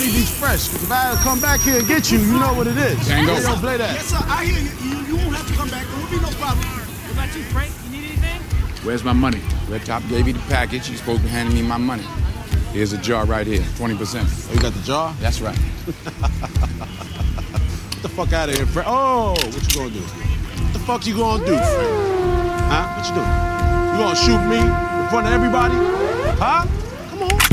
me be fresh. Cause if I come back here and get you, you know what it is. Django. They don't play that. Yes, sir. I hear you. You, you won't have to come back. There will be no problem. What about you, Frank? You need anything? Where's my money? Red Top gave you the package. He's supposed to be handing me my money. Here's a jar right here, 20%. Oh, you got the jar? That's right. Get the fuck out of here, Frank. Oh, what you gonna do? What the fuck you gonna do, Frank? Huh? What you doing? You gonna shoot me in front of everybody? Huh? Come on.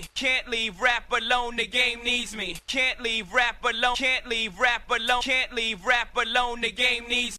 Me. Can't leave rap alone, the game needs me. Can't leave rap alone, can't leave rap alone, can't leave rap alone, the game needs